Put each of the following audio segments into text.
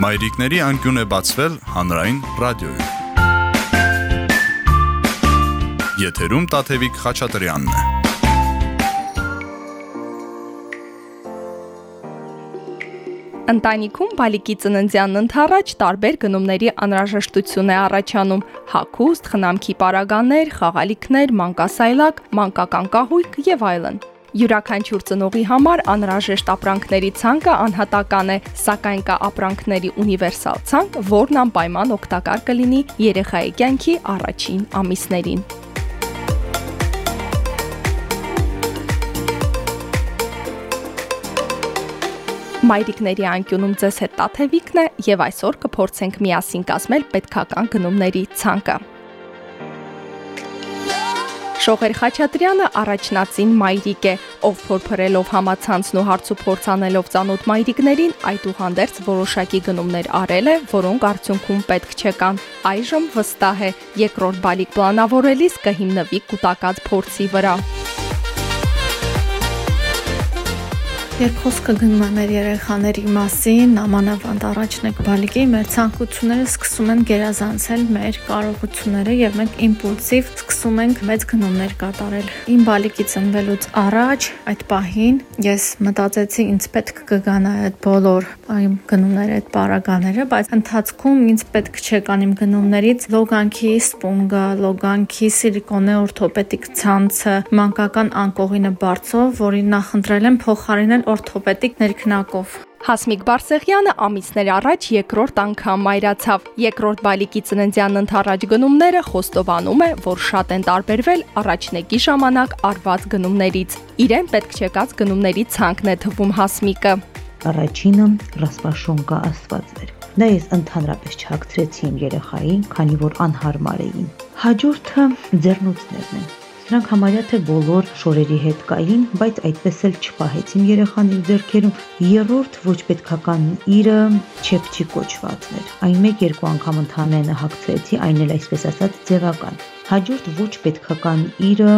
Մայրիկների անկյուն է բացվել հանրային ռադիոյում։ Եթերում Տաթևիկ Խաչատրյանն է։ Ընտանիքում բալիկի ծննդյանն ընթառաջ տարբեր գնումների անհրաժեշտություն է առաջանում՝ հագուստ, խնամքի պարագաներ, խաղալիքներ, մանկասայլակ, մանկական կահույք եւ այլն։ Յուրաքանչյուր ծնողի համար անհրաժեշտ ապրանքների ցանկը անհատական է, սակայն կա ապրանքների ունիվերսալ ցանկ, որն անպայման օգտակար կլինի երեխայի կյանքի առաջին ամիսներին։ Մայրիկների անկյունում ձեզ հետ Տաթևիկն է եւ այսօր կփորձենք միասին կազմել պետքական գնումների ցանկը։ Շողեր Խաչատրյանը առաջնացին մայրիկ է, ով փորփրելով համացանցն ու հարցու փորձանելով ծանոթ մայրիկներին, այդուհանդերձ որոշակի գնումներ արել է, որոնք արդյունքում պետք չեկան։ Այժմ վստահ է, երկրորդ բալիկ պլանավորելիս կհիմնվի կൂട്ടակած փորձի վրա։ Երբ խոսքը գնում է մեր երեխաների մասին, նամանավանդ առաջնեկ բալիկի, մեր ցանկությունները սկսում են գերազանցել մեր կարողությունները եւ մենք իմպուլսիվ սկսում ենք մեծ գնումներ կատարել։ Իմ բալիկի ծնվելուց առաջ այդ պահին ես մտածեցի ինձ պետք կգան այդ բոլոր իմ գնումները, այդ պարագաները, բայց ընթացքում ինձ պետք չեկան իմ գնումներից լոգանքի սպունգը, լոգանքի սիլիկոնե օրթոպեդիկ ցանցը, մանկական անկողինը բարձով, որին նախընտրել եմ փոխարինել օրթոպեդիկ ներքնակով։ Հասմիկ Բարսեղյանը ամիսներ առաջ երկրորդ անգամ մայրացավ։ Երկրորդ բալիկի ծննդյան ընթառաջ գնումները խոստովանում է, որ շատ են տարբերվել առաջնեկի ժամանակ արված գնումներից։ Իրեն պետք չեկած գնումների ցանկն է թվում Հասմիկը։ Առաջինը ռասպաշոնկա աստված էր։ Նա ես ընդհանրապես չհակցրեցի իմ երեխային, քանի որ անհարմար էին։ Հաջորդը ձեռնոցներն են Նրանք համարյա թե բոլոր շորերի հետ կային, բայց այդպես էլ չպահեցին երեխան իր ձեռքերում։ Երրորդ ոչ պետքական իրը չեփչի կոչվածն էր։ Այն մեկ-երկու անգամ ընդհանրենը հագցրեցի, այն էլ այսպես ասած ձևական։ Հաջորդ ոչ պետքական իրը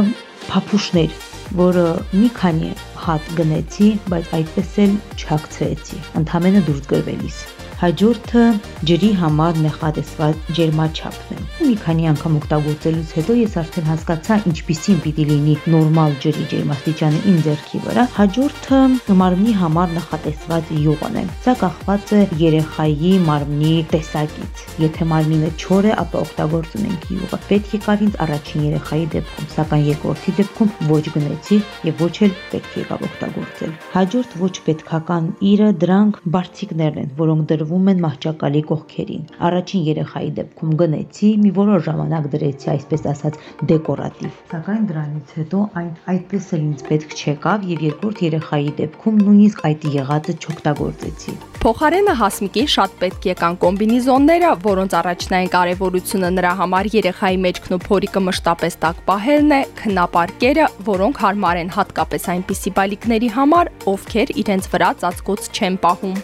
փափուշներ, որը մի քանի հատ գնեցի, բայց այդպես էլ չհագցրեցի։ Ընդհանրենը դուրս գրվելիս Հաջորդը ջրի համար նախատեսված ջերմաչափն է։ Մի քանի անգամ օգտագործելուց հետո ես արդեն հասկացա ինչպիսին պիտի լինի նորմալ ջրի ջերմաստիճանը իմ ձեռքի վրա։ Հաջորդը մարմնի համար նախատեսված յուղն է։ Սա կախված է երեխայի մարմնի տեսակից։ Եթե մարմինը չոր է, ապա օգտագործում ենք յուղը։ Պետք է կար ինձ առաջին երեխայի դեպքում, սակայն երկրորդի դեպքում ոչ գնեցի եւ ոչ էլ պետք եկավ օգտագործել։ Հաջորդ ոչ պետքական իրը դրանք բարձիկներն են, որոնք դրվում տրվում են մահճակալի կողքերին։ Առաջին երեխայի դեպքում գնեցի, մի որոշ ժամանակ դրեցի, այսպես ասած, դեկորատիվ։ Սակայն դրանից հետո այն այդպես էլ ինձ պետք չեկավ եւ երկրորդ երեխայի դեպքում նույնիսկ այդ եղածը չօգտագործեցի։ Փոխարենը հասմիկին շատ պետք եկան կոմբինիզոնները, որոնց առաջնային կարևորությունը նրա համար երեխայի մեջքն ու փորիկը մշտապես տակ պահելն է, քնապարկերը, որոնք հարմար են հատկապես այնպիսի բալիկների համար, ովքեր իրենց վրա ծածկոց չեն պահում։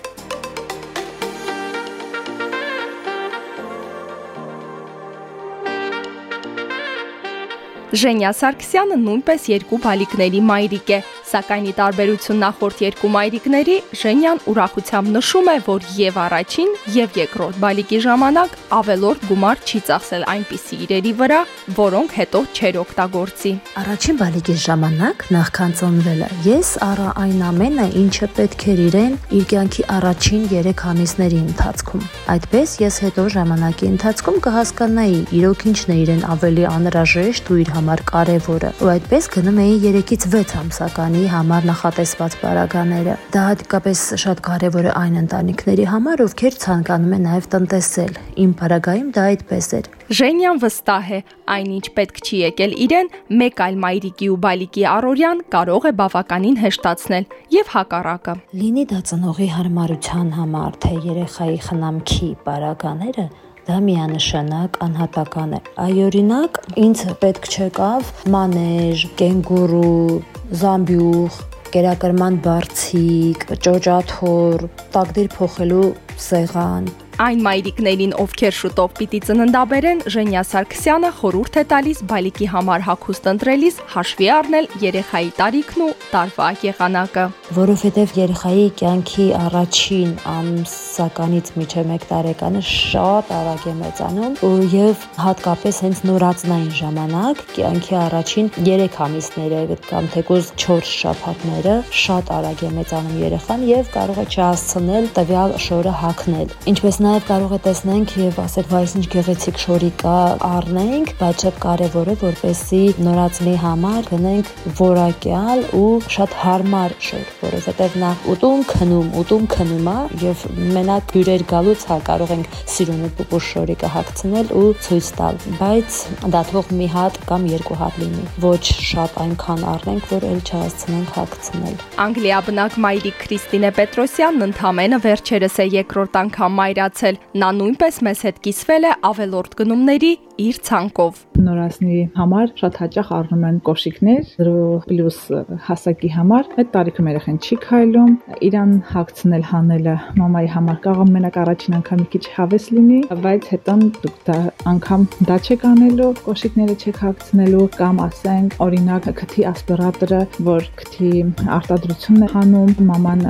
Ժենյա Սարգսյանը նույնպես երկու բալիկների մայրիկ է, Սակայն ի տարբերություն նախորդ երկու մայրիկների, Ժենյան ուրախությամբ նշում է, որ եւ առաջին, եւ երկրորդ բալիկի ժամանակ ավելորդ գումար չի ծախսել այնպիսի իրերի վրա, որոնք հետո չեր օգտագործի։ Առաջին բալիկի ժամանակ նախքան ծնվելը ես առա այն ամենը, ինչը պետք էր իրեն իր կյանքի առաջին 3 ամիսների ընթացքում։ Այդպես ես հետո ժամանակի ընթացքում կհասկանայի իրոք ինչն է իրեն ավելի անհրաժեշտ ու իր համար կարևորը։ Ու այդպես գնում էի 3-ից 6 ամսականի ընտանի համար նախատեսված պարագաները։ Դա հատկապես շատ կարևոր է այն ընտանիքների համար, ովքեր ցանկանում են նաև տնտեսել։ Իմ պարագայում դա այդպես էր։ Ժենյան վստահ է, այնինչ պետք չի եկել իրեն, մեկ այլ մայրիկի ու բալիկի առօրյան կարող է բավականին հեշտացնել եւ հակառակը։ Լինի դա ծնողի հարմարության համար, թե երեխայի խնամքի պարագաները, դա միանշանակ անհատական է։ Այ օրինակ ինձ պետք չեկավ մանեժ, կենգուրու, զամբյուղ, կերակրման բարձիկ, ճոճաթոր, տակդիր փոխելու սեղան, Այն մայրիկներին, ովքեր շուտով պիտի ծննդաբերեն, Ժենյա Սարգսյանը խորհուրդ է տալիս բալիկի համար հագուստ ընտրելիս հաշվի առնել երեխայի տարիքն ու տարվա եղանակը, որովհետև երեխայի կյանքի առաջին ամսականից մինչև 1 տարեկանը շատ արագ է մեծանում եւ հատկապես հենց նորածնային ժամանակ կյանքի առաջին 3 ամիսները կամ թեկուզ 4 շաբաթները շատ արագ է մեծանում երեխան եւ կարող է չհասցնել տվյալ շորը հագնել։ Ինչպես նաև կարող է տեսնենք եւ ասել, վայ ինչ գեղեցիկ շորի կա, առնենք, բայց շատ կարեւոր է որպեսի նորածնի համար գնենք որակյալ ու շատ հարմար շոր, որովհետեւ նա ուտում քնում, ուտում քնում է եւ մենակ հյուրեր գալուց հա կարող ենք սիրունի պուպուշ շորիկը հագցնել ու ցույց տալ, բայց դա թող մի հատ կամ երկու հատ լինի։ Ոչ շատ այնքան առնենք, որ ել չհասցնենք հագցնել։ Անգլիա բնակ մայրիկ Քրիստինե Պետրոսյանն ընդամենը վերջերս է երկրորդ անգամ մայրացել։ Նա նույնպես մեզ հետ կիսվել է ավելորդ գնումների իր ցանկով։ Նորածնի համար շատ հաճախ առնում են կոշիկներ 0+ հասակի համար։ Այդ տարիքում երեխան չի քայլում, իրան հագցնել հանելը մամայի համար կարող մենակ առաջին անգամ մի քիչ հավես լինի, բայց հետո դուք դա անգամ դա չեք անելու, կոշիկները չեք հագցնելու կամ ասենք օրինակ քթի ասպիրատորը, որ քթի արտադրությունն է հանում, մաման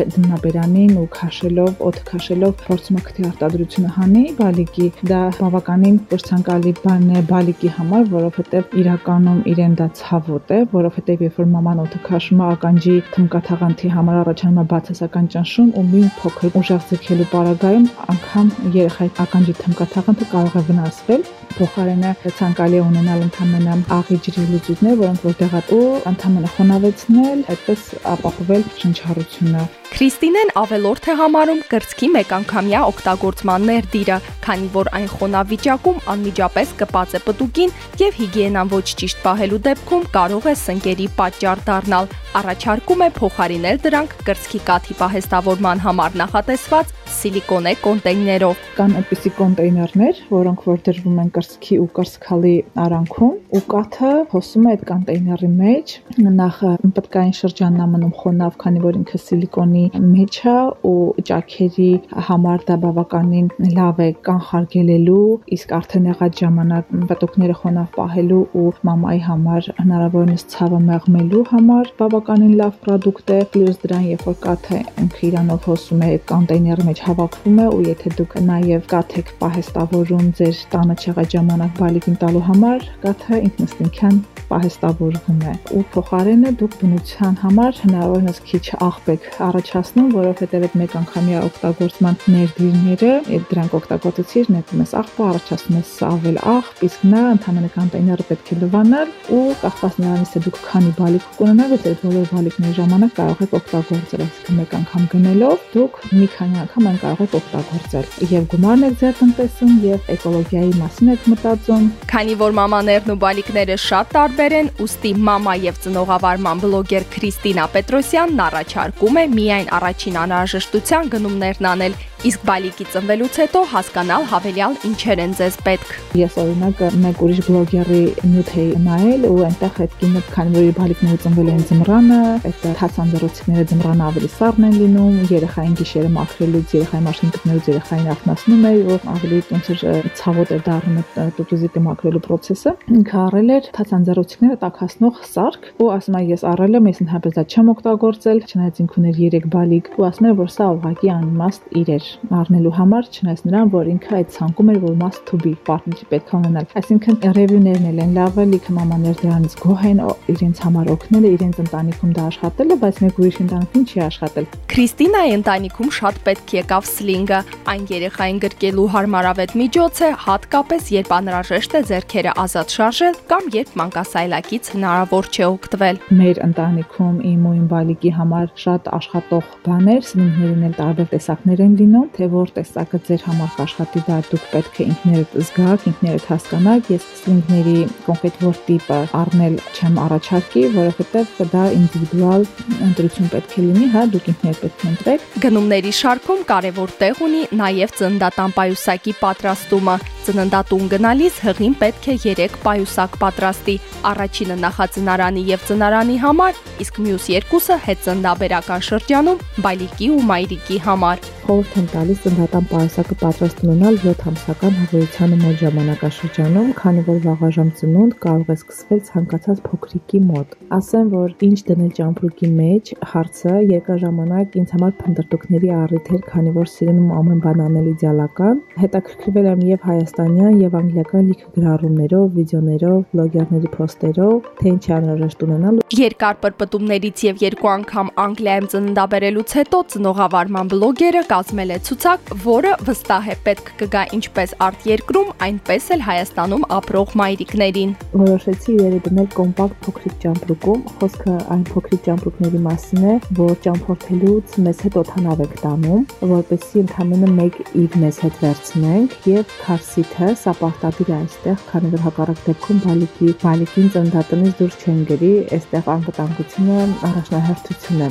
դնաբերանին ու քաշելով, օդ քաշելով փորձում է քթի արտադրությունը հանի, բալիկի դա բավականին որ ցանկալի բան է բալիկի համար, որովհետև իրականում իրեն դա ցավոտ է, որովհետև երբ որ մաման օդը քաշում է ականջի թմկաթաղանթի համար առաջանում է բացասական ճնշում ու մի փոքր ուժեղ ձգելու պարագայում անգամ երեխայի ականջի թմկաթաղանթը կարող է վնասվել փոխարենը ցանկալի է ունենալ ընդամենը աղի ջրի լուծույթներ, որոնք որտեղ ու ընդամենը խոնավեցնել, այդպես ապահովել շնչառությունը Քրիստինեն ավելորդ է համարում կրծքի մեկանգամյա օգտագործման ներդիրը, քանի որ այն խոնավ վիճակում անմիջապես կպած է պտուկին եւ հիգիենան ոչ ճիշտ պահելու դեպքում կարող է սնկերի պատճառ դառնալ։ Առաջարկում է փոխարինել դրանք կրծքի կաթի պահեստավորման համար նախատեսված սիլիկոնե կոնտեյներով։ Կան այնպիսի կոնտեյներներ, որոնք որ դրվում են կրծքի ու կրծքալի արանքում, ու կաթը հոսում է այդ կոնտեյների մեջ։ Նախ պտկային շրջանն է մնում խոնավ, քանի որ ինքը սիլիկոնի մեջ է ու ճաքերի համար դա բավականին լավ է կանխարգելելու, իսկ արդեն եղած ժամանակ պտուկները խոնավ պահելու ու մամայի համար հնարավորինս ցավը մեղմելու համար բավականին լավ product է, պլյուս դրան երբ որ կաթը ինքը իրանով հոսում է կոնտեյների մեջ հավաքվում է ու եթե դուք նաև կաթ եք պահեստավորում ձեր տանը չեղած ժամանակ բալիկին տալու համար, կաթը ինքնըստինքյան պահեստավորվում է ու փոխարենը դուք բնության համար հնարավորինս քիչ աղբեք առաջացնում, որովհետև այդ մեկ անգամյա օգտագործման ներդիրները, այդ դրանք օգտագործեցիր, նետում ես աղբը, առաջացնում ես ավել աղբ, իսկ նա ընդհանրապես կոնտեյները պետք է լվանալ ու կախված նրանից թե դուք քանի բալիկ կունենաք, այդ բոլոր բալիկների ժամանակ կարող եք օգտագործել, այսինքն մեկ անգամ գնելով դուք մի քանի անգամ այն կարող եք օգտագործել եւ գումարն եք ձեր տնտեսում եւ էկոլոգիայի մասին եք մտածում։ Քանի որ մամաներն ու բալիկները շատ տարբեր են, ուստի մամա եւ ծնողավարման բլոգեր Քրիստինա Պետրոսյանն առաջարկում է միայն առաջին անհրաժեշտության գնումներն անել իսկ բալիկի ծնվելուց հետո հասկանալ հավելյալ ինչեր են ձեզ պետք։ Ես օրինակ մեկ ուրիշ բլոգերի նյութ էի նայել ու այնտեղ կինը քանի որ բալիկները ծնվել են ձմռանը, այդ թացանձրոցիկները ձմռանը ավելի սառն են լինում, երեխային գիշերը մաքրելուց, երեխայի մաշին գտնելուց երեխային արթնացնում է ու ավելի ոնց որ ցավոտ է դառնում այդ տուտուզիկը մաքրելու process-ը։ Ինքը առել էր թացանձրոցիկները տակասնող սարք ու ասում է ես առել եմ, ես ընդհանրապես դա չեմ օգտագործել, չնայած ինքն ուներ 3 բալիկ ու ասում է որ սա ուղղակի անիմաստ իր էր առնելու համար, չնայած նրան, որ ինքը այդ ցանկում էր, որ to be partner պետք է ունենալ։ Այսինքն ռևյուներն էլ են լավը, լիքը մամաներ դրանից գոհ են իրենց համար օգնել, իրենց ընտանիքում դա աշխատել է, բայց մեկ ուրիշ ընտանիքում չի աշխատել։ Քրիստինայի ընտանիքում շատ պետք եկավ սլինգը։ Այն երեխային գրկելու հարմարավետ միջոց է, հատկապես երբ անհրաժեշտ է ձեռքերը ազատ շարժել կամ երբ մանկասայլակից հնարավոր չէ օգտվել։ Մեր ընտանիքում իմ ու իմ բալիկի համար շատ աշխատող բաներ, սլինգներն էլ տարբեր տեսակներ են լինում, թե որ տեսակը ձեր համար կաշխատի դա դուք պետք է ինքներդ զգաք, ինքներդ հասկանաք։ Ես սլինգների կոնկրետ որ տիպը առնել չեմ առաջարկի, որովհետև դա ինդիվիդուալ ընտրություն պետք է լինի, հա, դուք ինքներդ պետք է ընտրեք։ Գնումների շարքում կարևոր տեղ ունի նաև ծննդատան պայուսակի պատրաստումը։ Ծննդատուն գնալիս հղին պետք է 3 պայուսակ պատրաստի։ Առաջինը նախածնարանի եւ ծնարանի համար, իսկ մյուս երկուսը հետծնդաբերական շրջանում բայլիկի ու մայրիկի համար խորհուրդ եմ տալիս ծննդատան պայուսակը պատրաստ ունենալ 7 ամսական հղիությանը մոտ ժամանակաշրջանում, քանի որ վաղաժամ ծնունդ կարող է սկսվել ցանկացած փոքրիկի մոտ։ Ասեմ, որ ինչ դնել ճամփրուկի մեջ, հարցը երկար ժամանակ ինձ համար փնտրտուքների առիթ էր, քանի որ սիրում եմ ամեն բան անել իդեալական։ Հետաքրքրվել եմ եւ հայաստանյան եւ անգլիական լիքը գրառումներով, վիդեոներով, բլոգերների փոստերով, թե ինչ անհրաժեշտ ունենալ։ Երկար պրպտումներից եւ երկու անգամ Անգլիայում ծննդաբերելուց հետո ծնողավարման բլոգերը կազմել է ցուցակ, որը վստահ է պետք կգա ինչպես արտերկրում, այնպես էլ Հայաստանում ապրող մայրիկներին։ Որոշեցի իրերը դնել կոմպակտ փոքրիկ ճամպրուկում, խոսքը այն փոքրիկ ճամպրուկների մասին է, որ ճամփորդելուց մեզ հետ օթանավ եք տանում, որպեսզի ընդամենը մեկ իր մեզ հետ վերցնենք եւ քարսիթը սա պարտադիր է այստեղ, քանի որ հակառակ դեպքում բալիկի բալիկին ծնդատնից դուրս չեն գրի, այստեղ անվտանգությունը առաջնահերթություն է։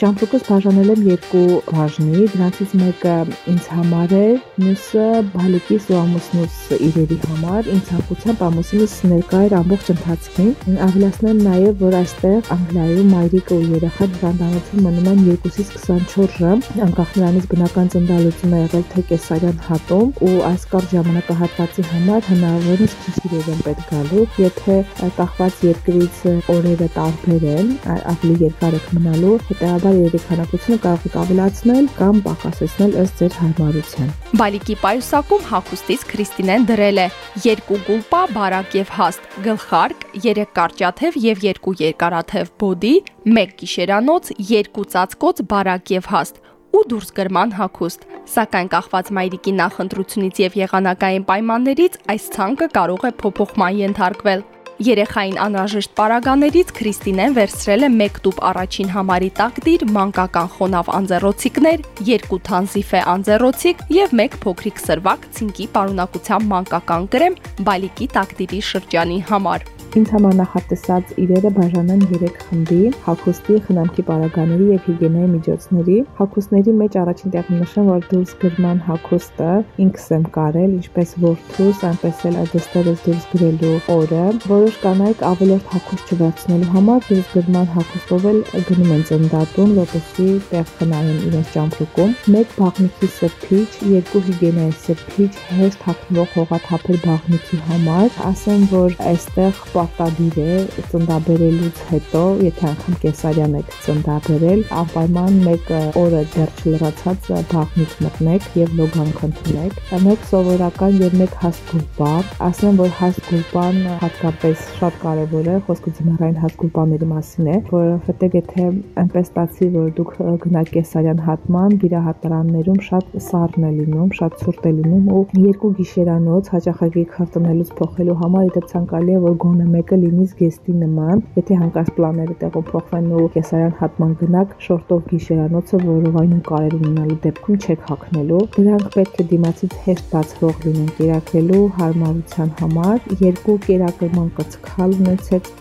Ճամպրուկս բաժանել եմ երկու բաժնի, դրանց Նրանցից մեկը ինձ համար է, մյուսը բալիկիս ու ամուսնուս իրերի համար։ Ինձ ցանկությամբ ամուսինս ներկա էր ամբողջ ընթացքին։ Ավելացնեմ նաև, որ այստեղ Անգլիայում մայրիկը ու երեխան հիվանդանոցում մնում են 2-ից 24 ժամ, անկախ նրանից բնական ծննդալուծում է եղել թե կեսարյան հատում, ու այս կարճ ժամանակահատվածի համար հնարավորինս քիչ իրեր են պետք գալու, եթե կախված երկրից օրերը տարբեր են, ավելի երկար եք մնալու, հետեւաբար երեխանակությունը կարող եք ավելացնել կամ պակասեցնել ըստ ձեր հարմարության։ Բալիկի պայուսակում հագուստից Քրիստինեն դրել է. Երկու գուլպա, բարակ եւ հաստ, գլխարկ, երեք կարճաթև եւ երկու երկարաթև բոդի, մեկ գիշերանոց, երկու ծածկոց, բարակ եւ հաստ ու դուրս գրման հագուստ։ Սակայն կախված մայրիկի նախընտրությունից եւ եղանակային պայմաններից այս ցանկը կարող է փոփոխման ենթարկվել։ Երեխային անհրաժեշտ պարագաներից Քրիստինեն վերցրել է 1 տուփ առաջին համարի տակդիր, մանկական խոնավ անձեռոցիկներ, 2 թանզիֆե անձեռոցիկ եւ 1 փոքրիկ սրվակ ցինկի պարունակությամբ մանկական կրեմ բալիկի տակդիրի շրջանի համար։ Ինձ համար նախատեսած իրերը բաժանեն 3 խմբի՝ հագուստի, խնամքի պարագաների եւ հիգիենայի միջոցների։ Հագուստների մեջ առաջին տեղը նշեմ, որ դուրս գրման հագուստը ինքս եմ կարել, ինչպես որդուս, այնպես էլ դստերս դուրս գրելու օրը։ Որոշ կանայք ավելորդ հագուստ չվերցնելու համար դուրս գրման հագուստով էլ գնում են ծնդատուն, որպեսզի տեղ խնայեն իրենց ճամփրուկում։ Մեկ բաղնիքի սրբիչ, երկու հիգիենայի սրբիչ, հեշտ հագնվող հողաթափեր բաղնիքի համար։ Ասեմ, որ այստեղ պարտադիր է ծնդաբերելուց հետո, եթե անգամ կեսարյան եք ծնդաբերել, անպայման մեկ օրը դեռ չլրացած բաղնիք մտնեք եւ լոգանք ընդունեք։ Մեկ սովորական եւ մեկ հաստ գուլպա, ասեմ որ հաստ գուլպան հատկապես շատ կարեւոր է, խոսքը ձմեռային հաստ գուլպաների մասին է, որովհետեւ եթե այնպես ստացի, որ դուք գնաք կեսարյան հատման, վիրահատարաններում շատ սառն է լինում, շատ ցուրտ է լինում ու երկու գիշերանոց հաճախակի քարտնելուց փոխելու համար իդեպ ցանկալի է որ գոնե մեկը լինի զգեստի նման, եթե հանկարծ պլանները տեղում փոխվեն ու կեսարյան հատման գնաք, շորտով գիշերանոցը որովայնում կարել ունենալու դեպքում չեք հագնելու։ Դրանք պետք է դիմացից հեշտ բացվող լինեն կերակրելու հարմարության համար։ Երկու կերակրման կցքալ ունեցեք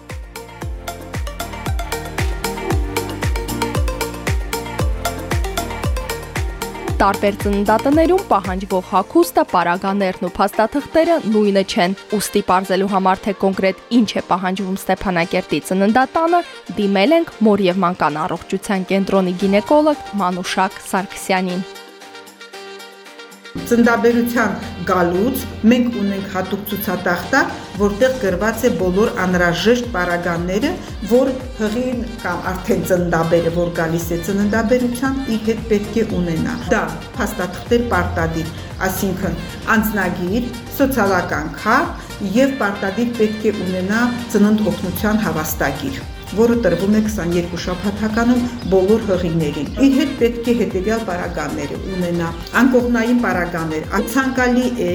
Տարբեր ծննդատներում պահանջվող հագուստը, պարագաներն ու փաստաթղթերը նույնը չեն։ Ոստի ողջելու համար թե կոնկրետ ինչ է պահանջվում Ստեփանակերտի ծննդատանը, դիմել ենք Մոր եւ Մանկան առողջության կենտրոնի գինեկոլոգ Մանուշակ Սարգսյանին ծնդաբերության գալուց մենք ունենք հատուկ ցուցատախտակ, որտեղ գրված է բոլոր անհրաժեշտ պարագաները, որ հղին կամ արդեն ծնդաբերը, որ գալիս է ծննդաբերության, իր հետ պետք է ունենա։ Դա փաստաթղթեր պարտադիր, այսինքն անձնագիր, սոցիալական քարտ եւ պարտադիր պետք է ունենա ծնունդ օգնության հավաստագիր որը տրվում է 22 շաբաթականում բոլոր հղիներին։ Իր հետ պետք է հետևյալ պարագաները ունենա։ Անկողնային պարագաներ, ցանկալի է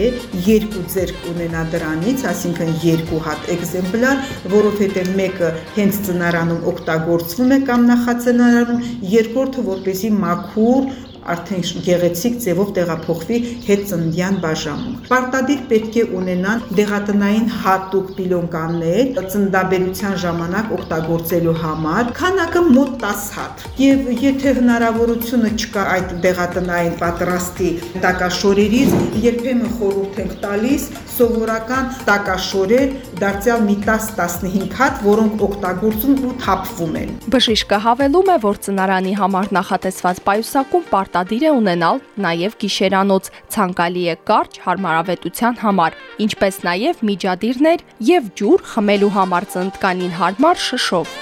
երկու ձերք ունենա դրանից, այսինքն երկու հատ էկզեմպլար, որովհետև մեկը հենց ծնարանում օգտագործվում է կամ նախածնարանում, երկրորդը որպեսի մաքուր արդեն գեղեցիկ ձևով տեղափոխվի հետծնդյան բաժանում։ Պարտադիր պետք է ունենան դեղատնային հատուկ պիլոնկաներ ծնդաբերության ժամանակ օգտագործելու համար, քանակը մոտ 10 հատ։ Եվ եթե հնարավորությունը չկա այդ դեղատնային պատրաստի տակաշորերից, երբեմն խորհուրդ ենք տալիս սովորական տակաշորեր դարձյալ մի 10-15 հատ, որոնք օգտագործում ու թափվում են։ Բժիշկը հավելում է, որ ծնարանի համար նախատեսված պայուսակում պարտադիր է ունենալ նաև գիշերանոց, ցանկալի է կարճ հարմարավետության համար, ինչպես նաև միջադիրներ եւ ջուր խմելու համար ծնտկանին հարմար շշով։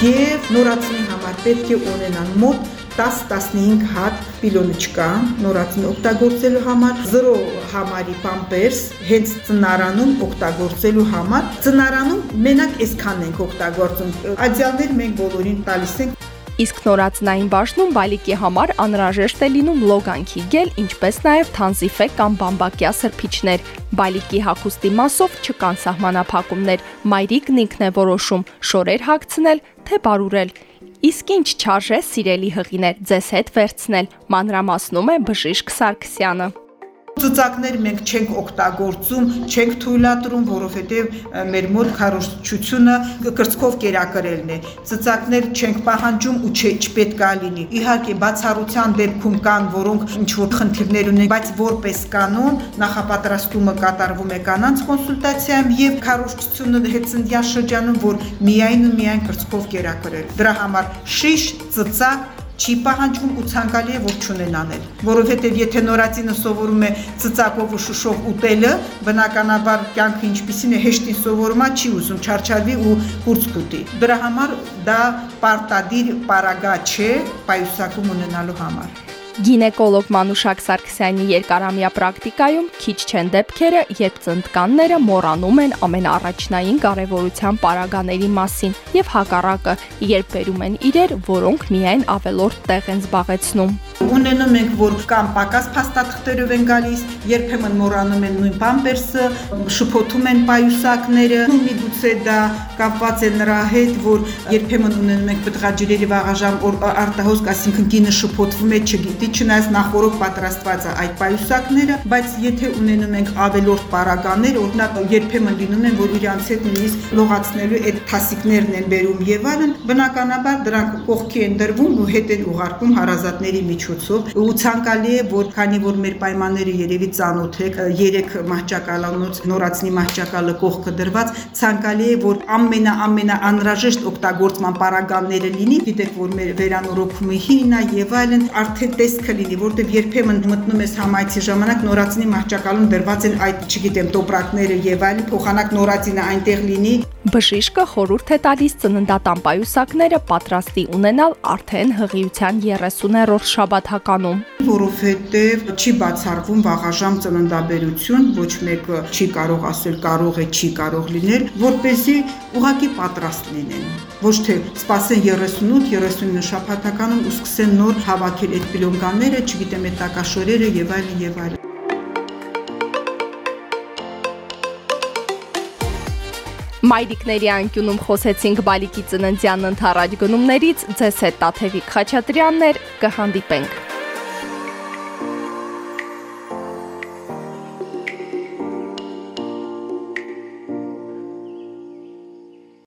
Եվ նորացնի համար պետք է ունենան մոտ 10-15 հատ պիլոնիչկա նորածին օգտագործելու համար, 0 համարի պամպերս հենց ծնարանում օգտագործելու համար։ Ծնարանում մենակ այսքան ենք օգտագործում։ Ադյալներ մենք բոլորին տալիս ենք Իսկ նորածնային բաժնում բալիկի համար անհրաժեշտ է լինում լոգանքի գել, ինչպես նաև թանզիֆե կամ բամբակյա սրբիչներ։ Բալիկի հագուստի մասով չկան սահմանափակումներ, մայրիկն ինքն է որոշում՝ շորեր հագցնել, թե բարուրել։ Իսկ ինչ չարժե սիրելի հղիներ ձեզ հետ վերցնել, մանրամասնում է բժիշկ Սարգսյանը։ Ծծակներ մենք չենք օգտագործում, չենք թույլատրում, որովհետև մեր մոտ քարոշչությունը կրծքով կերակրելն է։ Ծծակներ չենք պահանջում ու չէ չպետք է լինի։ Իհարկե բացառության դեպքում կան, որոնք ինչ որ խնդիրներ ունեն, բայց որպես կանոն նախապատրաստումը կատարվում է կանանց կոնսուլտացիայում եւ քարոշչությունը հետցնդյա շրջանում, որ միայն ու միայն կրծքով կերակրել։ Դրա համար շիշ, ծծակ չի պահանջվում ու ցանկալի է որ չունենանել, որովհետև եթե նորածինը սովորում է ծծակով ու շուշով ուտելը, բնականաբար կյանքը ինչպիսին է հեշտին սովորումա չի ուզում չարչարվի ու կուրց կուտի։ Դրա համար դա պարտադիր պարագա չէ պայուսակում ունենալու համար։ Գինեկոլոգ Մանուշակ Սարգսյանի երկարամյա պրակտիկայում քիչ չեն դեպքերը, երբ ծնտկանները մոռանում են ամենաառաջնային կարևորության պարագաների մասին եւ հակառակը, երբ բերում են իրեր, որոնք միայն ավելորդ տեղ են զբաղեցնում։ Ունենում ենք, որ կամ պակաս փաստաթղթերով են գալիս, երբեմն մոռանում են նույն պամպերսը, շփոթում են պայուսակները, միգուցե դա կապված է նրա հետ, որ երբեմն ունենում ենք բդղաջիրերի վաղաժամ արտահոսք, այսինքն կինը շփոթվում է, չգիտի, չնայած նախորոք պատրաստված է այդ պայուսակները, բայց եթե ունենում ենք ավելորդ պարագաներ, օրինակ երբեմն լինում են, որ իրանց հետ նույնիսկ լողացնելու այդ թասիկներն են բերում եւ այլն, բնականաբար դրանք կողքի են դրվում ու հետ են ուղարկում հարազատների միջոցով։ Ու ցանկալի է, որ քանի որ մեր պայմանները երևի ծանոթ եք, երեք մահճակալանոց նորացնի մահճակալը կողքը դրված, ցանկալի է, որ ամենա ամենա անհրաժեշտ օգտագործման պարագաները լինի, գիտեք, որ մեր վերանորոգումը հինա եւ այլն, արդեն տեսքը լինի, որտեղ երբեմն մտնում ես համայցի ժամանակ նորածինի մահճակալում դրված են այդ, չգիտեմ, տոպրակները եւ այլն, փոխանակ նորածինը այնտեղ լինի։ Բժիշկը խորհուրդ է տալիս ծննդատամպայուսակները պատրաստի ունենալ արդեն հղիության 30-րդ շաբաթականում, որովհետև չի բացառվում վաղաժամ ծննդաբերություն, ոչ մեկը չի կարող ասել կարող է, չի կարող լինել, որպեսզի ուղակի պատրաստ լինեն։ Ոչ թե սпасեն 38-39 շաբաթականում ու սկսեն նոր հավաքել այդ պիլոնկաները, չգիտեմ, այդ տակաշորերը եւ այլն եւ այլն։ Մայրիկների անկյունում խոսեցինք բալիկի ծննդյան ընթառաջ գնումներից, ձեզ հետ Տաթևիկ Խաչատրյաններ կհանդիպենք։